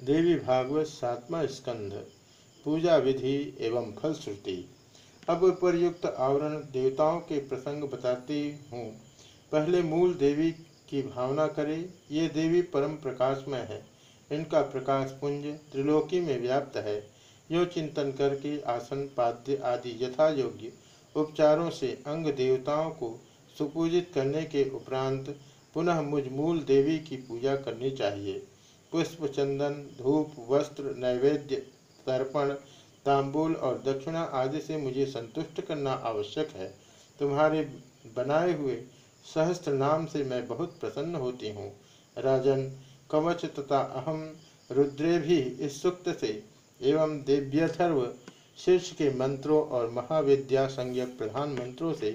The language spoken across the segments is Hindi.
देवी भागवत सातवा स्कंध, पूजा विधि एवं फलश्रुति। अब उपरयुक्त आवरण देवताओं के प्रसंग बताती हूँ। पहले मूल देवी की भावना करें। ये देवी परम प्रकाशमय है। इनका प्रकाश पुंज त्रिलोकी में व्याप्त है। यो चिंतन करके आसन, पाद्य आदि यथा योग्य उपचारों से अंग देवताओं को सुपूजित करने के उपरांत पुनः मुझ मूल देवी की पूजा करनी चाहिए। पुष्प चंदन धूप, वस्त्र, नैवेद्य, तर्पण, तांबूल और दक्षिणा आदि से मुझे संतुष्ट करना आवश्यक है। तुम्हारे बनाए हुए सहस्त्र नाम से मैं बहुत प्रसन्न होती हूँ। राजन, कवच तथा अहम रुद्रे भी इस सुक्त से एवं देव्यथर्व शीर्ष के मंत्रों और महाविद्या संज्ञक प्रधान मंत्रों से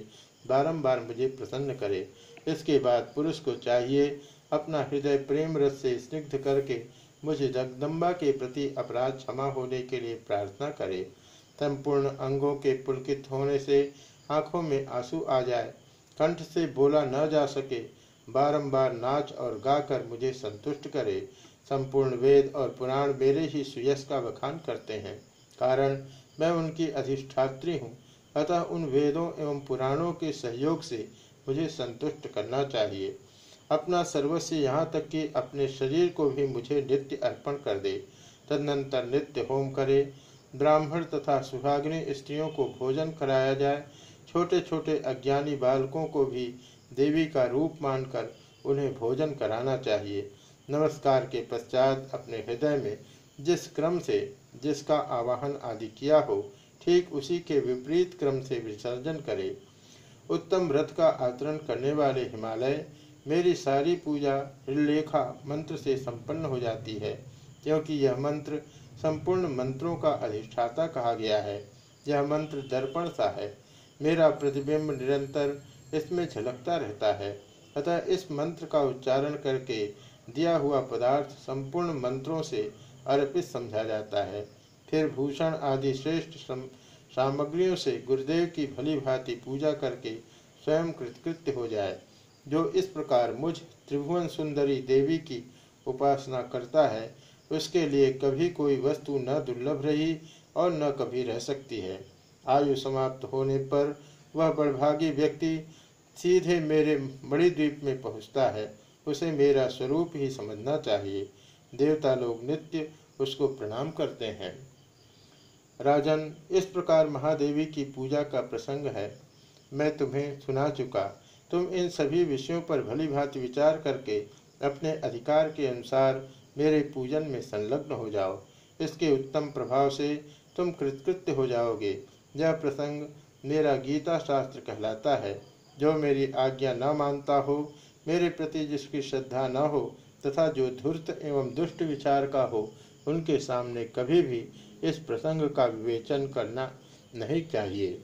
बारंबार मुझे प्रसन्न करे। इसके बाद पुरुष को चाहिए अपना हृदय प्रेम रस से स्निग्ध करके मुझे जगदम्बा के प्रति अपराध क्षमा होने के लिए प्रार्थना करे। संपूर्ण अंगों के पुलकित होने से आँखों में आँसू आ जाए। कंठ से बोला न जा सके। बारंबार नाच और गाकर मुझे संतुष्ट करे। संपूर्ण वेद और पुराण मेरे ही सुयश का बखान करते हैं। कारण, मैं उनकी अधिष्ठात्री हूँ। अतः उन वेदों एवं पुराणों के सहयोग से मुझे संतुष्ट करना चाहिए। अपना सर्वस्व यहाँ तक कि अपने शरीर को भी मुझे नित्य अर्पण कर दे, तदनंतर नित्य होम करे। ब्राह्मण तथा सुहाग्नि स्त्रियों को भोजन कराया जाए। छोटे छोटे अज्ञानी बालकों को भी देवी का रूप मानकर उन्हें भोजन कराना चाहिए। नमस्कार के पश्चात अपने हृदय में जिस क्रम से जिसका आवाहन आदि किया हो, ठीक उसी के विपरीत क्रम से विसर्जन करे। उत्तम व्रत का आचरण करने वाले हिमालय मेरी सारी पूजा हृलेखा मंत्र से संपन्न हो जाती है, क्योंकि यह मंत्र संपूर्ण मंत्रों का अधिष्ठाता कहा गया है। यह मंत्र दर्पण सा है। मेरा प्रतिबिंब निरंतर इसमें झलकता रहता है। अतः इस मंत्र का उच्चारण करके दिया हुआ पदार्थ संपूर्ण मंत्रों से अर्पित समझा जाता है। फिर भूषण आदि श्रेष्ठ सामग्रियों से गुरुदेव की भली भांति पूजा करके स्वयं कृतकृत्य हो जाए। जो इस प्रकार मुझ त्रिभुवन सुंदरी देवी की उपासना करता है, उसके लिए कभी कोई वस्तु न दुर्लभ रही और न कभी रह सकती है। आयु समाप्त होने पर वह बड़भागी व्यक्ति सीधे मेरे मणिद्वीप में पहुँचता है। उसे मेरा स्वरूप ही समझना चाहिए। देवता लोग नित्य उसको प्रणाम करते हैं। राजन, इस प्रकार महादेवी की पूजा का प्रसंग है। मैं तुम्हें सुना चुका। तुम इन सभी विषयों पर भली भांति विचार करके अपने अधिकार के अनुसार मेरे पूजन में संलग्न हो जाओ। इसके उत्तम प्रभाव से तुम कृतकृत्य हो जाओगे। यह प्रसंग मेरा गीता शास्त्र कहलाता है। जो मेरी आज्ञा न मानता हो, मेरे प्रति जिसकी श्रद्धा न हो, तथा जो धूर्त एवं दुष्ट विचार का हो, उनके सामने कभी भी इस प्रसंग का विवेचन करना नहीं चाहिए।